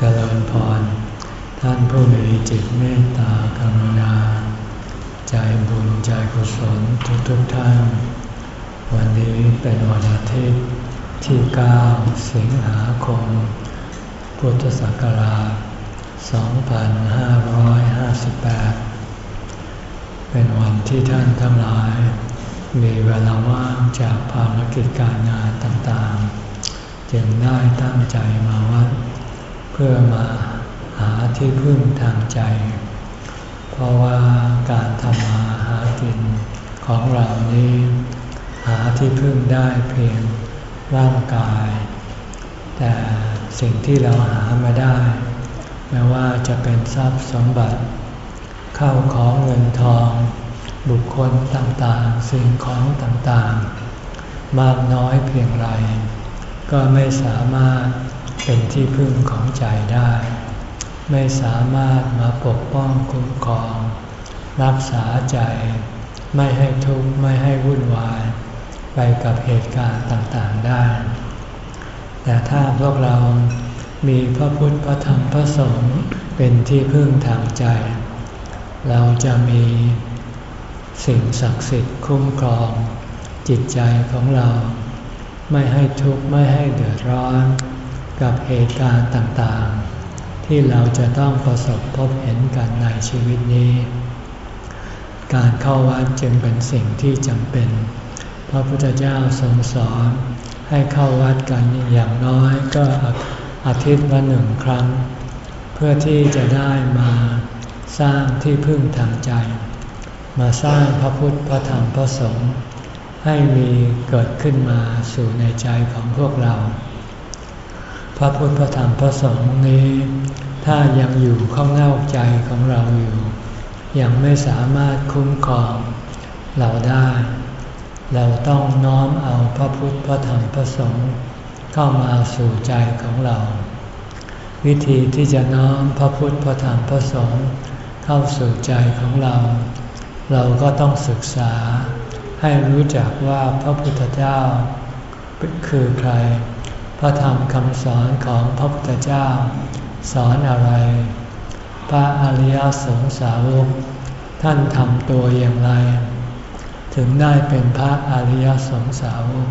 เจริญพร ท่านผู้มีจิตเมตตากรุณา ใจบุญใจกุศลทุกทุกท่าน วันนี้เป็นวันอาทิตย์ที่ 9 สิงหาคม พุทธศักราช 2558 เป็นวันที่ท่านทั้งหลาย มีเวลาว่างจากภารกิจการงานต่างๆ จึงได้ตั้งใจมาวัด พื่อมาหาที่พึ่งทางใจ เพราะว่าการทำมาหากินของเรานี้ หาที่พึ่งได้เพียงร่างกาย แต่สิ่งที่เราหามาได้ ไม่ว่าจะเป็นทรัพย์สมบัติ เข้าของเงินทอง บุคคลต่างๆ สิ่งของต่างๆ มากน้อยเพียงไร ก็ไม่สามารถ เป็นที่พึ่งของใจได้ ไม่สามารถมาปกป้องคุ้มครอง รักษาใจ ไม่ให้ทุกข์ไม่ให้วุ่นวาย ไปกับเหตุการณ์ต่างๆได้ แต่ถ้าพวกเรามีพระพุทธพระธรรมพระสงฆ์เป็นที่พึ่งทางใจ เราจะมีสิ่งศักดิ์สิทธิ์คุ้มครอง จิตใจของเรา ไม่ให้ทุกข์ไม่ให้เดือดร้อน กับเหตุการณ์ต่างๆ ที่เราจะต้องประสบพบเห็นกันในชีวิตนี้ การเข้าวัดจึงเป็นสิ่งที่จำเป็น พระพุทธเจ้าทรงสอน ให้เข้าวัดกันอย่างน้อยก็อาทิตย์ละหนึ่งครั้ง เพื่อที่จะได้มาสร้างที่พึ่งทางใจ มาสร้างพระพุทธพระธรรมพระสงฆ์ให้มีเกิดขึ้นมาสู่ในใจของพวกเรา พระพุทธพระธรรมพระสงฆ์นี้ ถ้ายังอยู่ข้างนอกใจของเราอยู่ ยังไม่สามารถคุ้มครองเราได้ เราต้องน้อมเอาพระพุทธพระธรรมพระสงฆ์เข้ามาสู่ใจของเรา วิธีที่จะน้อมพระพุทธพระธรรมพระสงฆ์เข้าสู่ใจของเรา เราก็ต้องศึกษาให้รู้จักว่าพระพุทธเจ้าคือใคร พระธรรมคำสอนของพระพุทธเจ้า สอนอะไร พระอริยสงสาวกท่านทำตัวอย่างไร ถึงได้เป็นพระอริยสงสาวก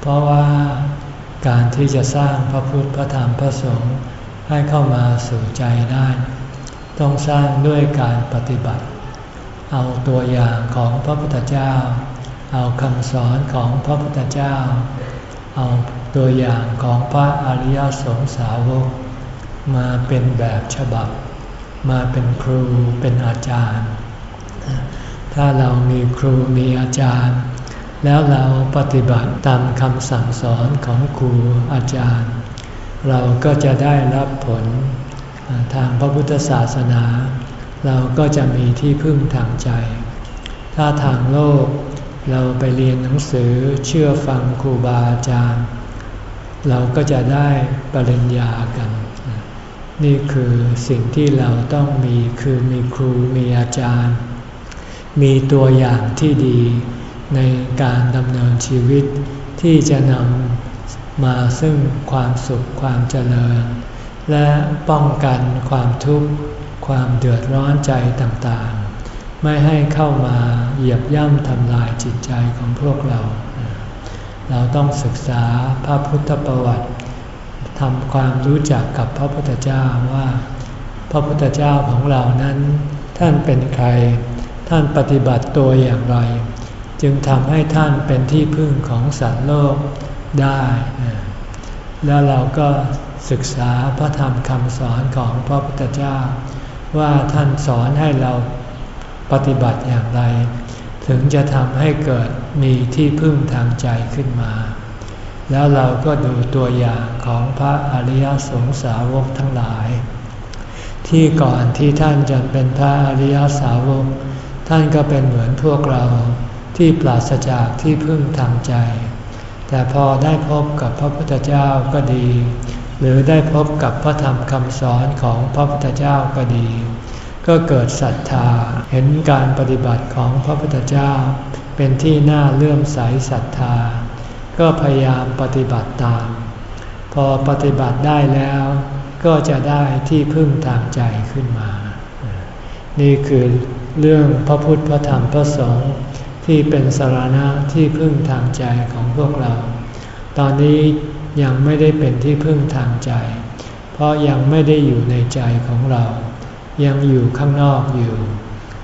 เพราะว่าการที่จะสร้างพระพุทธพระธรรมพระสงฆ์ให้เข้ามาสู่ใจได้ ต้องสร้างด้วยการปฏิบัติ เอาตัวอย่างของพระพุทธเจ้า เอาคำสอนของพระพุทธเจ้า เอา ตัวอย่างของพระอริยสงสาวก มาเป็นแบบฉบับ มาเป็นครูเป็นอาจารย์ ถ้าเรามีครูมีอาจารย์ แล้วเราปฏิบัติตามคำสั่งสอนของครูอาจารย์ เราก็จะได้รับผลทางพระพุทธศาสนา เราก็จะมีที่พึ่งทางใจ ถ้าทางโลกเราไปเรียนหนังสือเชื่อฟังครูบาอาจารย์ เราก็จะได้ปริญญากัน นี่คือสิ่งที่เราต้องมีคือมีครูมีอาจารย์ มีตัวอย่างที่ดีในการดำเนินชีวิตที่จะนำมาซึ่งความสุขความเจริญ และป้องกันความทุกข์ความเดือดร้อนใจต่างๆ ไม่ให้เข้ามาเหยียบย่ำทำลายจิตใจของพวกเรา เราต้องศึกษาพระพุทธประวัติทำความรู้จักกับพระพุทธเจ้าว่า พระพุทธเจ้าของเรานั้น ท่านเป็นใคร ท่านปฏิบัติตัวอย่างไร จึงทำให้ท่านเป็นที่พึ่งของสัตว์โลกได้ แล้วเราก็ศึกษาพระธรรมคำสอนของพระพุทธเจ้า ว่าท่านสอนให้เราปฏิบัติอย่างไร ถึงจะทำให้เกิดมีที่พึ่งทางใจขึ้นมา แล้วเราก็ดูตัวอย่างของพระอริยสงสาวกทั้งหลาย ที่ก่อนที่ท่านจะเป็นพระอริยสาวก ท่านก็เป็นเหมือนพวกเราที่ปราศจากที่พึ่งทางใจ แต่พอได้พบกับพระพุทธเจ้าก็ดี หรือได้พบกับพระธรรมคำสอนของพระพุทธเจ้าก็ดี ก็เกิดศรัทธา เห็นการปฏิบัติของพระพุทธเจ้า เป็นที่น่าเลื่อมใสศรัทธา ก็พยายามปฏิบัติตาม พอปฏิบัติได้แล้ว ก็จะได้ที่พึ่งทางใจขึ้นมา นี่คือเรื่องพระพุทธพระธรรมพระสงฆ์ที่เป็นสารณะที่พึ่งทางใจของพวกเรา ตอนนี้ยังไม่ได้เป็นที่พึ่งทางใจ เพราะยังไม่ได้อยู่ในใจของเรา ยังอยู่ข้างนอกอยู่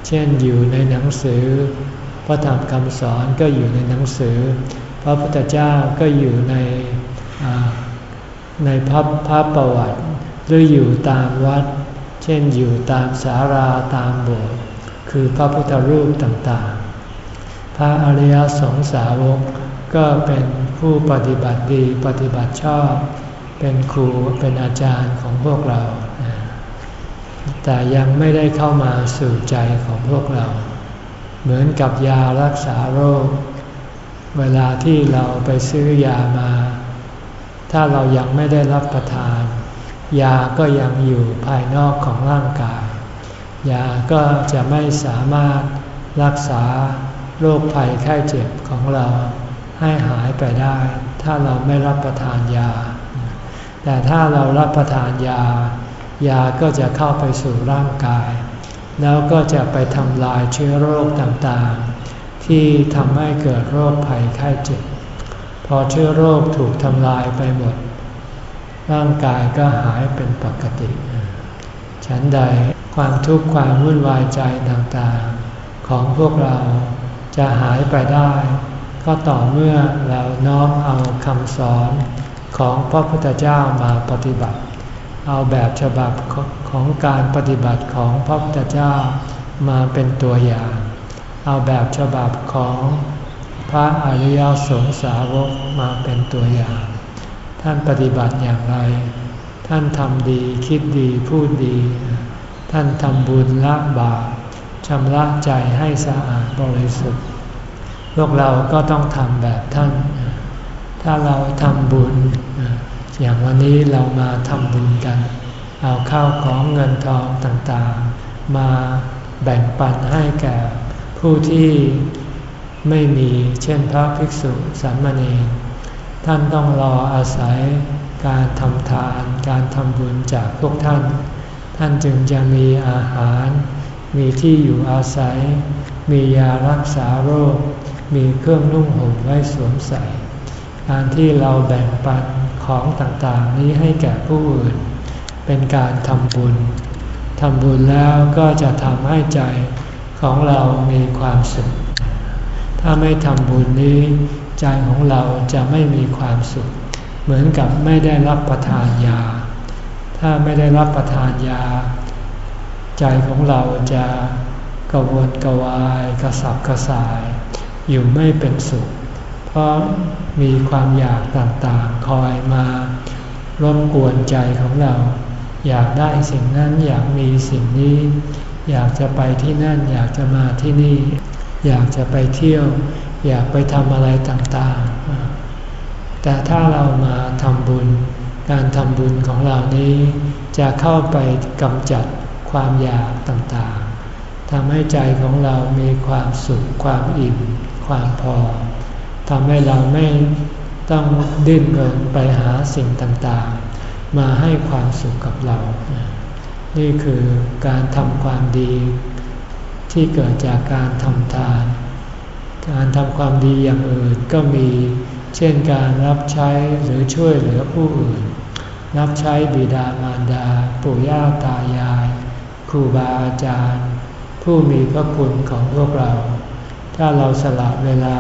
เช่นอยู่ในหนังสือ พระธรรมคำสอนก็อยู่ในหนังสือ พระพุทธเจ้าก็อยู่ในในพระพระประวัติหรืออยู่ตามวัด เช่นอยู่ตามสาราตามโบสถ์คือพระพุทธรูปต่างๆ พระอริยสงสาวกก็เป็นผู้ปฏิบัติดีปฏิบัติชอบ เป็นครูเป็นอาจารย์ของพวกเรา แต่ยังไม่ได้เข้ามาสู่ใจของพวกเรา เหมือนกับยารักษาโรค เวลาที่เราไปซื้อยามา ถ้าเรายังไม่ได้รับประทาน ยาก็ยังอยู่ภายนอกของร่างกาย ยาก็จะไม่สามารถรักษาโรคภัยไข้เจ็บของเราให้หายไปได้ ถ้าเราไม่รับประทานยา แต่ถ้าเรารับประทานยา ยาก็จะเข้าไปสู่ร่างกาย แล้วก็จะไปทำลายเชื้อโรคต่างๆ ที่ทำให้เกิดโรคภัยไข้เจ็บ พอเชื้อโรคถูกทำลายไปหมด ร่างกายก็หายเป็นปกติ ฉันใดความทุกข์ความวุ่นวายใจต่างๆ ของพวกเราจะหายไปได้ ก็ต่อเมื่อเราน้อมเอาคำสอนของพระพุทธเจ้ามาปฏิบัติ เอาแบบฉบับของการปฏิบัติของพระพุทธเจ้ามาเป็นตัวอย่าง เอาแบบฉบับของพระอริยสงสาวกมาเป็นตัวอย่าง ท่านปฏิบัติอย่างไร ท่านทำดีคิดดีพูดดี ท่านทำบุญละบาปชำระใจให้สะอาดบริสุทธิ์ พวกเราก็ต้องทำแบบท่าน ถ้าเราทำบุญ อย่างวันนี้เรามาทำบุญกัน เอาข้าวของเงินทองต่างๆ มาแบ่งปันให้แก่ผู้ที่ไม่มีเช่นพระภิกษุสามเณรท่านต้องรออาศัยการทำทานการทำบุญจากพวกท่าน ท่านจึงจะมีอาหาร มีที่อยู่อาศัย มียารักษาโรค มีเครื่องนุ่งห่มไว้สวมใส่ การที่เราแบ่งปัน ของต่างๆนี้ให้แก่ผู้อื่น เป็นการทำบุญทำบุญแล้วก็จะทำให้ใจของเรามีความสุข ถ้าไม่ทำบุญนี้ ใจของเราจะไม่มีความสุข เหมือนกับไม่ได้รับประทานยา ถ้าไม่ได้รับประทานยา ใจของเราจะกระวนกระวาย กระสับกระส่าย อยู่ไม่เป็นสุข เพราะมีความอยากต่างๆ คอยมารบกวนใจของเรา อยากได้สิ่งนั้นอยากมีสิ่งนี้ อยากจะไปที่นั่นอยากจะมาที่นี่ อยากจะไปเที่ยว อยากไปทำอะไรต่างๆ แต่ถ้าเรามาทำบุญ การทำบุญของเรานี้ จะเข้าไปกำจัดความอยากต่างๆทำให้ใจของเรามีความสุขความอิ่ม ความพอ ทำให้เราไม่ต้องดิ้นรนไปหาสิ่งต่างๆ มาให้ความสุขกับเรา นี่คือการทำความดี ที่เกิดจากการทำทาน การทำความดีอย่างอื่นก็มี เช่นการรับใช้หรือช่วยเหลือผู้อื่น รับใช้บิดามารดา ปู่ย่าตายาย ครูบาอาจารย์ ผู้มีพระคุณของพวกเรา ถ้าเราสละเวลา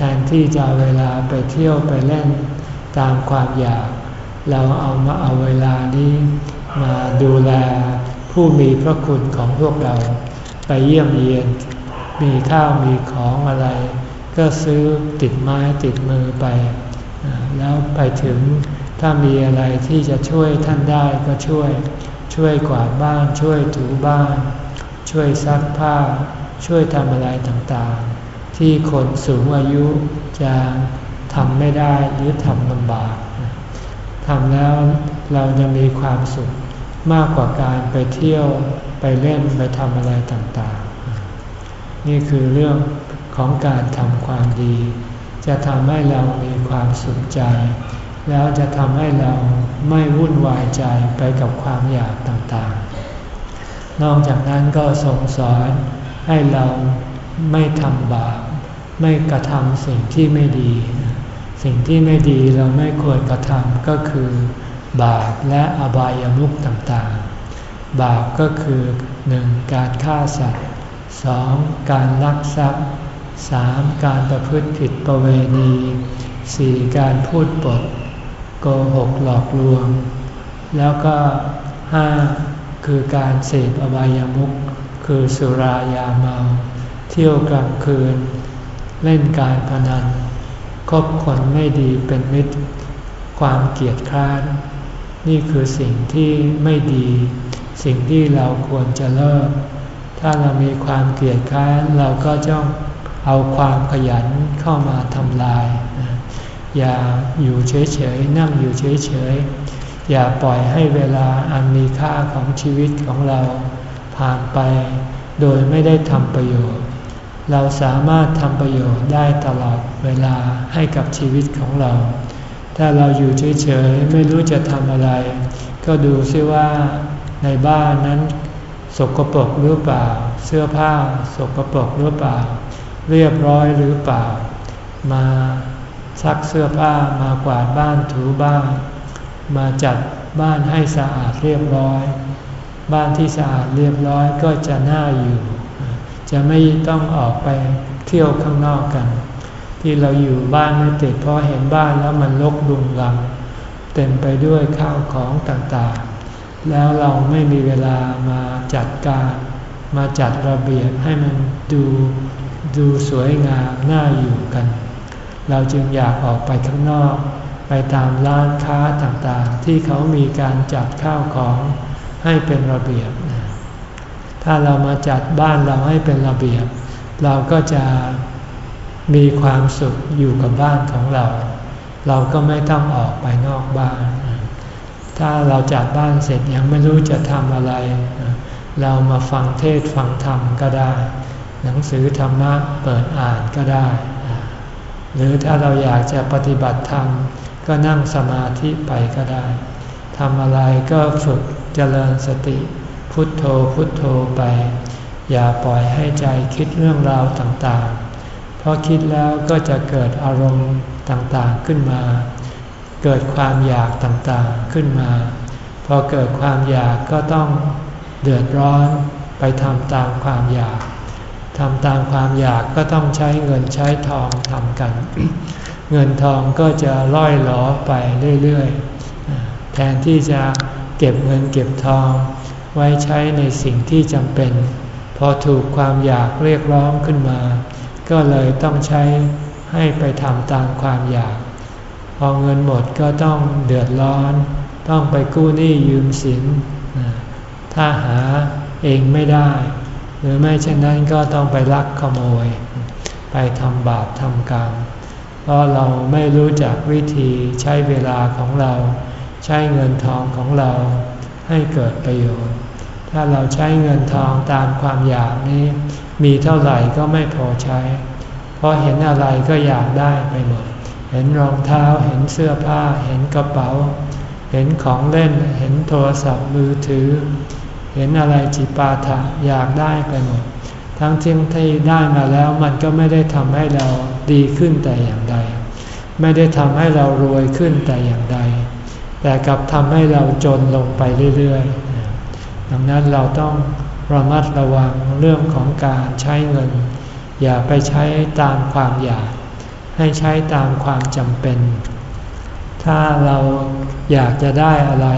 แทนที่จะเวลาไปเที่ยวไปเล่นตามความอยาก เราเอามาเอาเวลานี้มาดูแลผู้มีพระคุณของพวกเรา ไปเยี่ยมเยียน มีข้าวมีของอะไร ก็ซื้อติดไม้ติดมือไป แล้วไปถึงถ้ามีอะไรที่จะช่วยท่านได้ก็ช่วย ช่วยกวาดบ้าน ช่วยถูบ้าน ช่วยซักผ้า ช่วยทำอะไรต่าง ที่คนสูงอายุจะทำไม่ได้หรือทำลำบากทำแล้วเราจะมีความสุขมากกว่าการไปเที่ยวไปเล่นไปทำอะไรต่างๆ นี่คือเรื่องของการทำความดี จะทำให้เรามีความสุขใจ แล้วจะทำให้เราไม่วุ่นวายใจไปกับความอยากต่างๆ นอกจากนั้นก็ทรงสอนให้เราไม่ทำบาป ไม่กระทำสิ่งที่ไม่ดี สิ่งที่ไม่ดีเราไม่ควรกระทำก็คือบาปและอบายามุขต่างๆ บาปก็คือหนึ่งการฆ่าสัตว์สองการลักทรัพย์สามการประพฤติผิดประเวณีสี่การพูดปด โกหกหลอกลวง แล้วก็ห้าคือการเสพอบายามุขคือสุรายาเมา เที่ยวกลางคืน เล่นการพนันคบคนไม่ดีเป็นมิตร ความเกียดคร้าน นี่คือสิ่งที่ไม่ดี สิ่งที่เราควรจะเลิก ถ้าเรามีความเกลียดคร้านเราก็จ้องเอาความขยันเข้ามาทำลาย อย่าอยู่เฉยๆนั่งอยู่เฉยๆ อย่าปล่อยให้เวลาอันมีค่าของชีวิตของเราผ่านไป โดยไม่ได้ทำประโยชน์ เราสามารถทำประโยชน์ได้ตลอดเวลาให้กับชีวิตของเรา ถ้าเราอยู่เฉยๆไม่รู้จะทำอะไร ก็ดูซิว่าในบ้านนั้น สกปรกหรือเปล่า เสื้อผ้า สกปรกหรือเปล่า เรียบร้อยหรือเปล่า มาซักเสื้อผ้ามากวาดบ้านถูบ้าน มาจัดบ้านให้สะอาดเรียบร้อย บ้านที่สะอาดเรียบร้อยก็จะน่าอยู่ จะไม่ต้องออกไปเที่ยวข้างนอกกัน ที่เราอยู่บ้านไม่ติดเพราะเห็นบ้านแล้วมันลกลุงลัง เต็มไปด้วยข้าวของต่างๆ แล้วเราไม่มีเวลามาจัดการ มาจัดระเบียบให้มันดูดูสวยงามน่าอยู่กัน เราจึงอยากออกไปข้างนอก ไปตามร้านค้าต่างๆ ที่เขามีการจัดข้าวของให้เป็นระเบียบ ถ้าเรามาจัดบ้านเราให้เป็นระเบียบ เราก็จะมีความสุขอยู่กับบ้านของเรา เราก็ไม่ต้องออกไปนอกบ้าน ถ้าเราจัดบ้านเสร็จยังไม่รู้จะทำอะไร เรามาฟังเทศฟังธรรมก็ได้ หนังสือธรรมะเปิดอ่านก็ได้ หรือถ้าเราอยากจะปฏิบัติธรรมก็นั่งสมาธิไปก็ได้ทำอะไรก็ฝึกเจริญสติ พุทโธพุทโธไป อย่าปล่อยให้ใจคิดเรื่องราวต่างๆ เพราะคิดแล้วก็จะเกิดอารมณ์ต่างๆขึ้นมา เกิดความอยากต่างๆขึ้นมา พอเกิดความอยากก็ต้องเดือดร้อนไปทำตามความอยากทำตามความอยากก็ต้องใช้เงินใช้ทองทำกัน เงินทองก็จะล่อยหลอไปเรื่อยๆ แทนที่จะเก็บเงินเก็บทอง ไว้ใช้ในสิ่งที่จำเป็น พอถูกความอยากเรียกร้องขึ้นมา ก็เลยต้องใช้ให้ไปทำตามความอยาก พอเงินหมดก็ต้องเดือดร้อน ต้องไปกู้หนี้ยืมสิน ถ้าหาเองไม่ได้ หรือไม่เช่นนั้นก็ต้องไปลักขโมย ไปทำบาปทำกรรมเพราะเราไม่รู้จักวิธีใช้เวลาของเรา ใช้เงินทองของเราให้เกิดประโยชน์ ถ้าเราใช้เงินทองตามความอยากนี้ มีเท่าไหร่ก็ไม่พอใช้ เพราะเห็นอะไรก็อยากได้ไปหมด เห็นรองเท้า เห็นเสื้อผ้า เห็นกระเป๋า เห็นของเล่น เห็นโทรศัพท์มือถือ เห็นอะไรจิปาถะอยากได้ไปหมด ทั้งที่ที่ได้มาแล้วมันก็ไม่ได้ทำให้เราดีขึ้นแต่อย่างใด ไม่ได้ทำให้เรารวยขึ้นแต่อย่างใด แต่กลับทำให้เราจนลงไปเรื่อยๆ ดังนั้นเราต้องระมัดระวังเรื่องของการใช้เงิน อย่าไปใช้ตามความอยาก ให้ใช้ตามความจำเป็น ถ้าเราอยากจะได้อะไร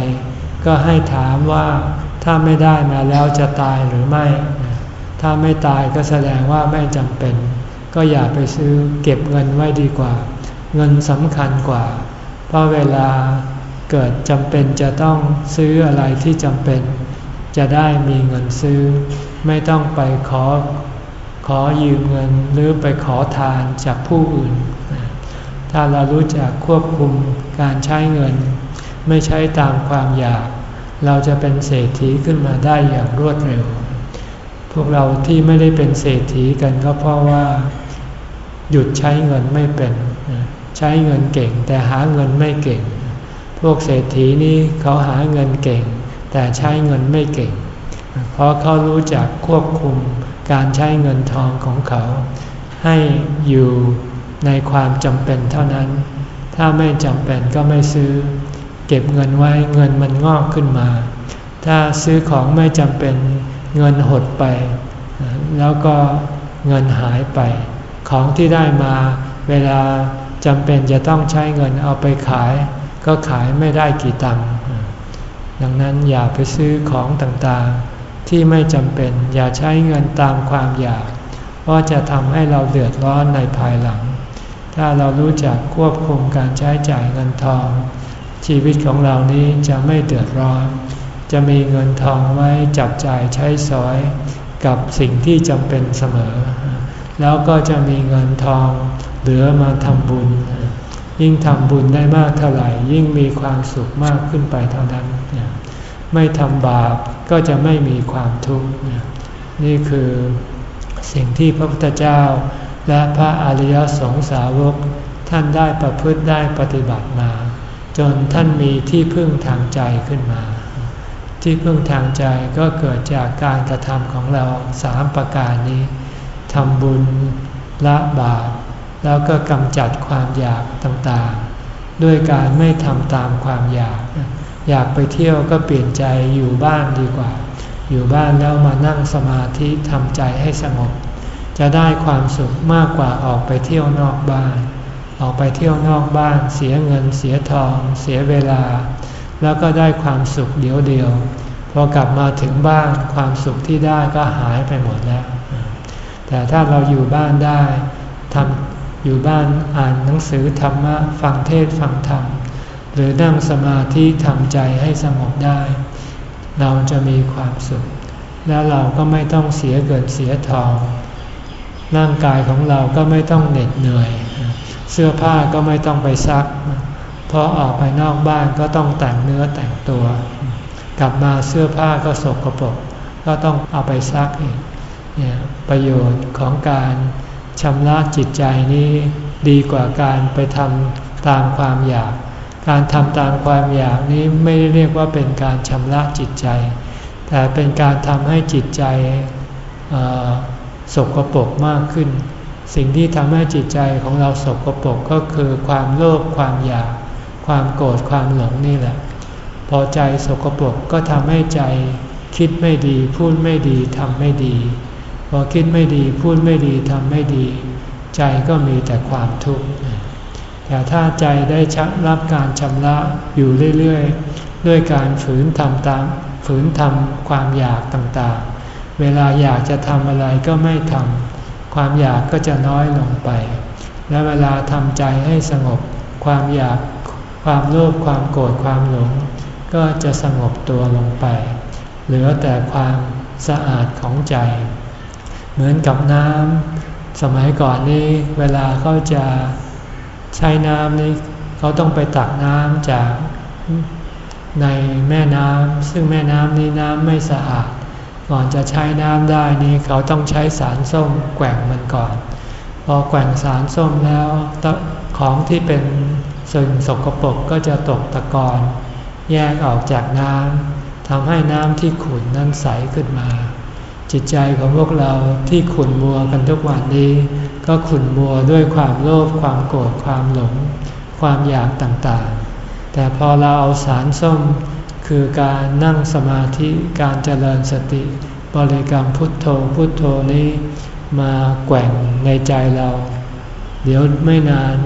ก็ให้ถามว่าถ้าไม่ได้มาแล้วจะตายหรือไม่ ถ้าไม่ตายก็แสดงว่าไม่จำเป็น ก็อย่าไปซื้อเก็บเงินไว้ดีกว่า เงินสำคัญกว่า เพราะเวลาเกิดจำเป็นจะต้องซื้ออะไรที่จำเป็น จะได้มีเงินซื้อ ไม่ต้องไปขอขอยืมเงินหรือไปขอทานจากผู้อื่น ถ้าเรารู้จักควบคุมการใช้เงิน ไม่ใช้ตามความอยาก เราจะเป็นเศรษฐีขึ้นมาได้อย่างรวดเร็ว พวกเราที่ไม่ได้เป็นเศรษฐีกันก็เพราะว่า หยุดใช้เงินไม่เป็น ใช้เงินเก่งแต่หาเงินไม่เก่งพพวกเศรษฐีนี่เขาหาเงินเก่ง แต่ใช้เงินไม่เก่ง เพราะเขารู้จักควบคุมการใช้เงินทองของเขา ให้อยู่ในความจำเป็นเท่านั้น ถ้าไม่จำเป็นก็ไม่ซื้อ เก็บเงินไว้เงินมันงอกขึ้นมา ถ้าซื้อของไม่จำเป็นเงินหดไป แล้วก็เงินหายไป ของที่ได้มาเวลาจำเป็นจะต้องใช้เงินเอาไปขาย ก็ขายไม่ได้กี่ตังค์ ดังนั้นอย่าไปซื้อของต่างๆ ที่ไม่จำเป็นอย่าใช้เงินตามความอยาก เพราะจะทำให้เราเดือดร้อนในภายหลัง ถ้าเรารู้จักควบคุมการใช้จ่ายเงินทอง ชีวิตของเรานี้จะไม่เดือดร้อน จะมีเงินทองไว้จับจ่ายใช้สอย กับสิ่งที่จำเป็นเสมอ แล้วก็จะมีเงินทองเหลือมาทำบุญ ยิ่งทำบุญได้มากเท่าไหร่ ยิ่งมีความสุขมากขึ้นไปเท่านั้น ไม่ทำบาปก็จะไม่มีความทุกข์นี่คือสิ่งที่พระพุทธเจ้า และพระอริยสงสาวกท่านได้ประพฤติได้ปฏิบัติมา จนท่านมีที่พึ่งทางใจขึ้นมา ที่พึ่งทางใจก็เกิดจากการกระทำของเราสามประการนี้ทำบุญละบาป แล้วก็กำจัดความอยากต่างๆ ด้วยการไม่ทำตามความอยาก อยากไปเที่ยวก็เปลี่ยนใจอยู่บ้านดีกว่า อยู่บ้านแล้วมานั่งสมาธิทำใจให้สงบ จะได้ความสุขมากกว่าออกไปเที่ยวนอกบ้าน ออกไปเที่ยวนอกบ้าน เสียเงินเสียทอง เสียเวลา แล้วก็ได้ความสุขเดียวเดียวพอกลับมาถึงบ้านความสุขที่ได้ก็หายไปหมดแล้ว แต่ถ้าเราอยู่บ้านได้ทำ อยู่บ้านอ่านหนังสือธรรมะฟังเทศฟังธรรม หรือนั่งสมาธิทำใจให้สงบได้ เราจะมีความสุข แล้วเราก็ไม่ต้องเสียเกินเสียทอง ร่างกายของเราก็ไม่ต้องเหน็ดเหนื่อย เสื้อผ้าก็ไม่ต้องไปซัก เพราะออกไปนอกบ้านก็ต้องแต่งเนื้อแต่งตัว กลับมาเสื้อผ้าก็สกปรกก็ต้องเอาไปซักอีกเนี่ยประโยชน์ของการ ชำระจิตใจนี้ดีกว่าการไปทำตามความอยาก การทำตามความอยากนี้ไม่ได้เรียกว่าเป็นการชำระจิตใจ แต่เป็นการทำให้จิตใจสกปรกมากขึ้น สิ่งที่ทำให้จิตใจของเราสกปรกก็คือความโลภความอยาก ความโกรธความหลงนี่แหละ พอใจสกปรกก็ทำให้ใจคิดไม่ดีพูดไม่ดีทำไม่ดี พอคิดไม่ดีพูดไม่ดีทำไม่ดี ใจก็มีแต่ความทุกข์แต่ถ้าใจได้ชักรับการชำระอยู่เรื่อยๆ ด้วยการฝืนทำตามฝืนทำความอยากต่างๆ เวลาอยากจะทำอะไรก็ไม่ทำความอยากก็จะน้อยลงไป และเวลาทำใจให้สงบ ความอยากความโลภความโกรธความหลง ก็จะสงบตัวลงไป เหลือแต่ความสะอาดของใจ เหมือนกับน้ำสมัยก่อนนี้เวลาเขาจะใช้น้ำนี่เขาต้องไปตักน้ำจากในแม่น้ำซึ่งแม่น้ำนี้น้ำไม่สะอาด ก่อนจะใช้น้ำได้นี่เขาต้องใช้สารส้มแกว่งมันก่อน พอแกว่งสารส้มแล้วของที่เป็นสิ่งสกปรกก็จะตกตะกอนแยกออกจากน้ำทำให้น้ำที่ขุ่นนั้นใสขึ้นมา จิตใจของพวกเราที่ขุ่นมัวกันทุกวันนี้ ก็ขุ่นมัวด้วยความโลภความโกรธความหลง ความอยากต่างๆ แต่พอเราเอาสารส้ม คือการนั่งสมาธิการเจริญสติ บริกรรมพุทโธพุทโธนี้ มาแกว่งในใจเรา เดี๋ยวไม่นาน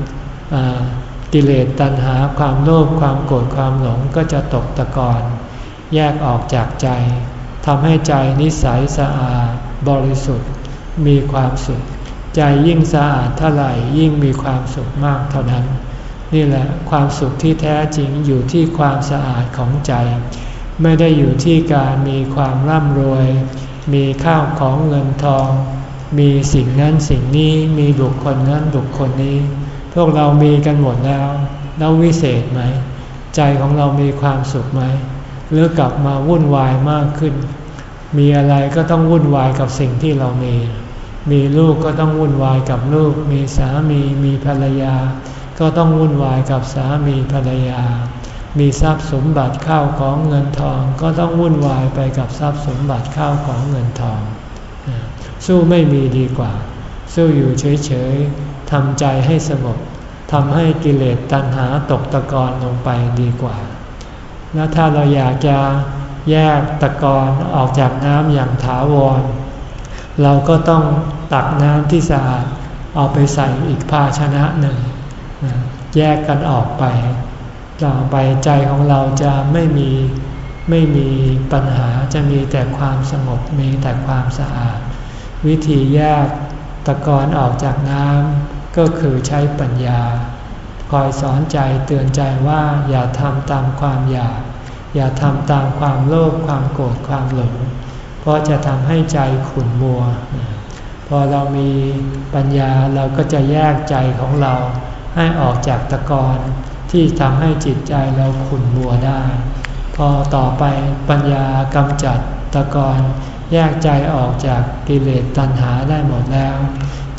กิเลสตัณหาความโลภความโกรธความหลงก็จะตกตะกอนแยกออกจากใจ ทำให้ใจนิสัยสะอาดบริสุทธิ์ มีความสุข ใจยิ่งสะอาดเท่าไหร่ยิ่งมีความสุขมากเท่านั้น นี่แหละความสุขที่แท้จริงอยู่ที่ความสะอาดของใจ ไม่ได้อยู่ที่การมีความร่ำรวย มีข้าวของเงินทอง มีสิ่งนั้นสิ่งนี้มีบุคคลนั้นบุคคลนี้ พวกเรามีกันหมดแล้วเราวิเศษไหม ใจของเรามีความสุขไหม หรือกลับมาวุ่นวายมากขึ้น มีอะไรก็ต้องวุ่นวายกับสิ่งที่เรามี มีลูกก็ต้องวุ่นวายกับลูก มีสามีมีภรรยา ก็ต้องวุ่นวายกับสามีภรรยา มีทรัพย์สมบัติข้าวของเงินทอง ก็ต้องวุ่นวายไปกับทรัพย์สมบัติข้าวของเงินทอง สู้ไม่มีดีกว่า สู้อยู่เฉยๆทำใจให้สงบทำให้กิเลสตัณหาตกตะกอนลงไปดีกว่า แล้วถ้าเราอยากจะแยกตะกอนออกจากน้ำอย่างถาวร เราก็ต้องตักน้ำที่สะอาดเอาไปใส่อีกภาชนะหนึ่ง แยกกันออกไปต่อไปใจของเราจะไม่มีไม่มีปัญหาจะมีแต่ความสงบมีแต่ความสะอาด วิธีแยกตะกอนออกจากน้ำก็คือใช้ปัญญา คอยสอนใจเตือนใจว่าอย่าทำตามความอยาก อย่าทำตามความโลภความโกรธความหลง เพราะจะทำให้ใจขุ่นมัว พอเรามีปัญญาเราก็จะแยกใจของเราให้ออกจากตะกอนที่ทำให้จิตใจเราขุ่นมัวได้ พอต่อไปปัญญากำจัดตะกอนแยกใจออกจากกิเลสตัณหาได้หมดแล้ว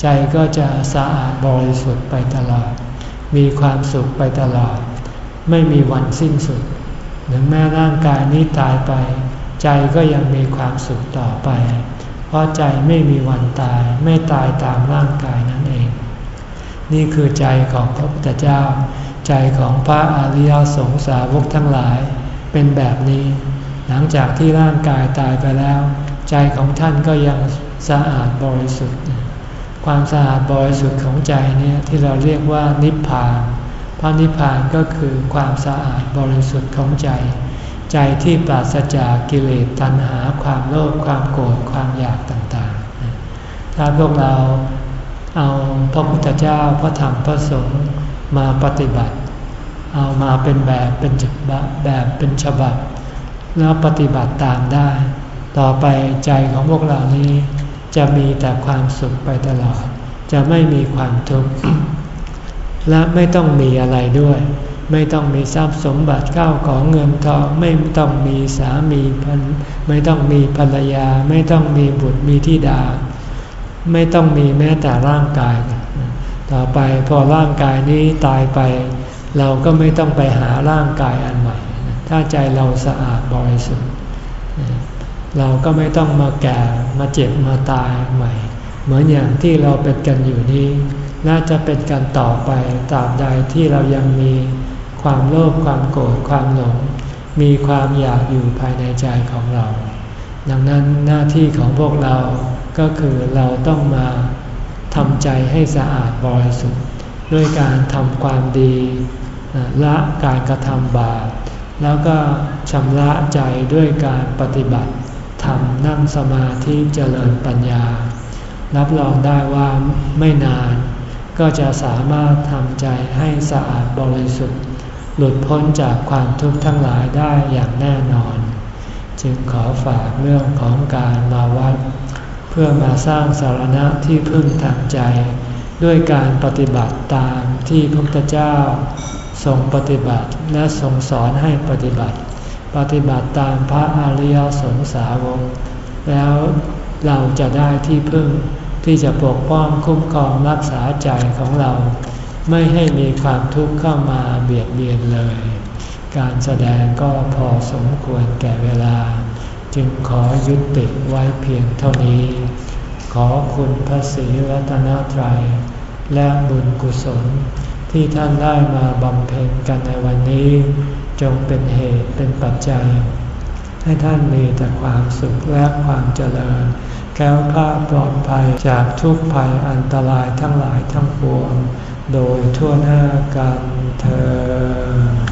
ใจก็จะสะอาดบริสุทธิ์ไปตลอด มีความสุขไปตลอด ไม่มีวันสิ้นสุด ถึงแม้ร่างกายนี้ตายไป ใจก็ยังมีความสุขต่อไป เพราะใจไม่มีวันตายไม่ตายตามร่างกายนั่นเอง นี่คือใจของพระพุทธเจ้า ใจของพระอริยสงสาวกทั้งหลาย เป็นแบบนี้ หลังจากที่ร่างกายตายไปแล้ว ใจของท่านก็ยังสะอาดบริสุทธิ์ ความสะอาดบริสุทธิ์ของใจเนี่ยที่เราเรียกว่านิพพาน ระนิพพานก็คือความสะอาดบริสุทธิ์ของใจ ใจที่ปราศจากกิเลสตัณหาความโลภความโกรธความอยากต่างๆ ถ้าพวกเราเอาพระพุทธเจ้าพระธรรมพระสงฆ์มาปฏิบัติ เอามาเป็นแบบเป็นฉบับแบบเป็นฉบับ แล้วปฏิบัติตามได้ ต่อไปใจของพวกเรานี้จะมีแต่ความสุขไปตลอด จะไม่มีความทุกข์ และไม่ต้องมีอะไรด้วย ไม่ต้องมีทรัพย์สมบัติเข้าของเงินทองไม่ต้องมีสามีพันไม่ต้องมีภรรยา ไม่ต้องมีบุตรมีธิดา ไม่ต้องมีแม้แต่ร่างกาย ต่อไปพอร่างกายนี้ตายไป เราก็ไม่ต้องไปหาร่างกายอันใหม่ ถ้าใจเราสะอาดบริสุทธิ์เราก็ไม่ต้องมาแก่มาเจ็บมาตายใหม่ เหมือนอย่างที่เราเป็นกันอยู่นี้ น่าจะเป็นกันต่อไปตราบใดที่เรายังมีความโลภความโกรธความหลง มีความอยากอยู่ภายในใจของเรา ดังนั้นหน้าที่ของพวกเราก็คือเราต้องมาทำใจให้สะอาดบริสุทธิ์ด้วยการทำความดีละการกระทำบาปแล้วก็ชำระใจด้วยการปฏิบัติทำนั่งสมาธิเจริญปัญญา รับรองได้ว่าไม่นาน ก็จะสามารถทำใจให้สะอาดบริสุทธิ์ หลุดพ้นจากความทุกข์ทั้งหลายได้อย่างแน่นอน จึงขอฝากเรื่องของการมาวัด เพื่อมาสร้างสารณะที่พึ่งทางใจ ด้วยการปฏิบัติตามที่พระพุทธเจ้าทรงปฏิบัติและทรงสอนให้ปฏิบัติ ปฏิบัติตามพระอริยสงสาวงแล้วเราจะได้ที่พึ่ง ที่จะปกป้องคุ้มครองรักษาใจของเรา ไม่ให้มีความทุกข์เข้ามาเบียดเบียนเลย การแสดงก็พอสมควรแก่เวลา จึงขอยุติไว้เพียงเท่านี้ ขอคุณพระศรีรัตนตรัย และบุญกุศล ที่ท่านได้มาบำเพ็ญกันในวันนี้ จงเป็นเหตุเป็นปัจจัย ให้ท่านมีแต่ความสุขและความเจริญ แก้วคลาดปลอดภัยจากทุกภัยอันตรายทั้งหลายทั้งปวง โดยทั่วหน้ากันเธอ